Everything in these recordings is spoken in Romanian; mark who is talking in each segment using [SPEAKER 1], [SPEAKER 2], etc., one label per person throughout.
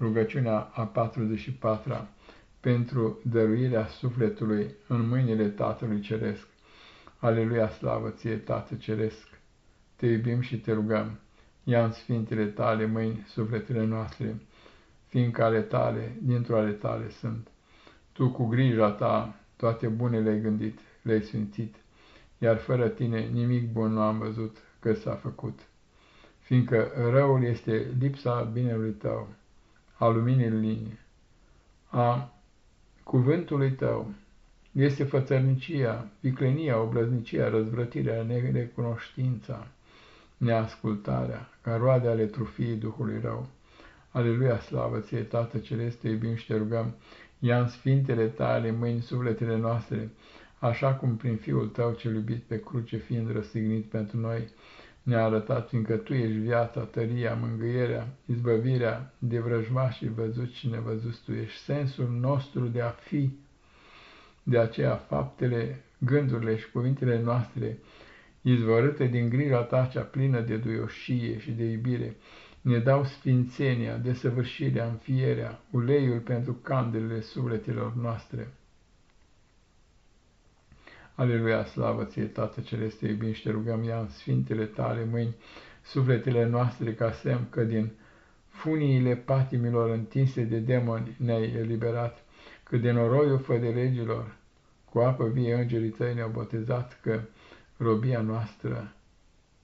[SPEAKER 1] Rugăciunea a 44-a pentru dăruirea sufletului în mâinile Tatălui Ceresc. Aleluia, slavă ție, Tată Ceresc! Te iubim și te rugăm, ia în sfintele tale mâini sufletele noastre, fiindcă ale tale, dintr-o ale tale sunt. Tu cu grija ta toate bunele ai gândit, le-ai sfințit, iar fără tine nimic bun nu am văzut că s-a făcut. Fiindcă răul este lipsa binelui tău, a luminii linii, a cuvântului tău, este fățărnicia, viclenia, obrăznicia, răzvrătirea, nerecunoștința, neascultarea, ca roade ale trufiei Duhului rău. Aleluia, slavă ție, Tată Celeste, iubim și te rugăm, ia în sfintele tale mâini sufletele noastre, așa cum prin Fiul tău cel iubit pe cruce, fiind răstignit pentru noi, ne-a arătat, fiindcă Tu ești viața, tăria, mângâierea, izbăvirea de vrăjmașii văzuți și nevăzuți, Tu ești sensul nostru de a fi, de aceea faptele, gândurile și cuvintele noastre, izvorâte din grija Ta cea plină de duioșie și de iubire, ne dau sfințenia, desăvârșirea, înfierea, uleiul pentru candelele sufletelor noastre. Aleluia, slavă ție, Tată Celeste, iubim și te rugăm, ia în sfintele tale mâini sufletele noastre ca semn că din funiile patimilor întinse de demoni ne-ai eliberat, că de noroiul fă de regilor, cu apă vie îngerii tăi ne-au botezat, că robia noastră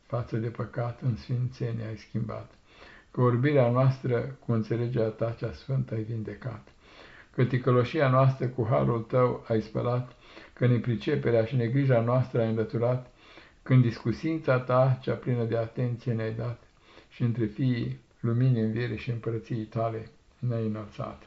[SPEAKER 1] față de păcat în sfințenie ai schimbat, că orbirea noastră cu înțelegerea ta cea sfântă ai vindecat, că ticăloșia noastră cu harul tău ai spălat, că nepriceperea și negrija noastră ai înlăturat, când discusința ta, cea plină de atenție, ne-ai dat și între fiii luminii înviere și împărăției tale ne-ai înălțat.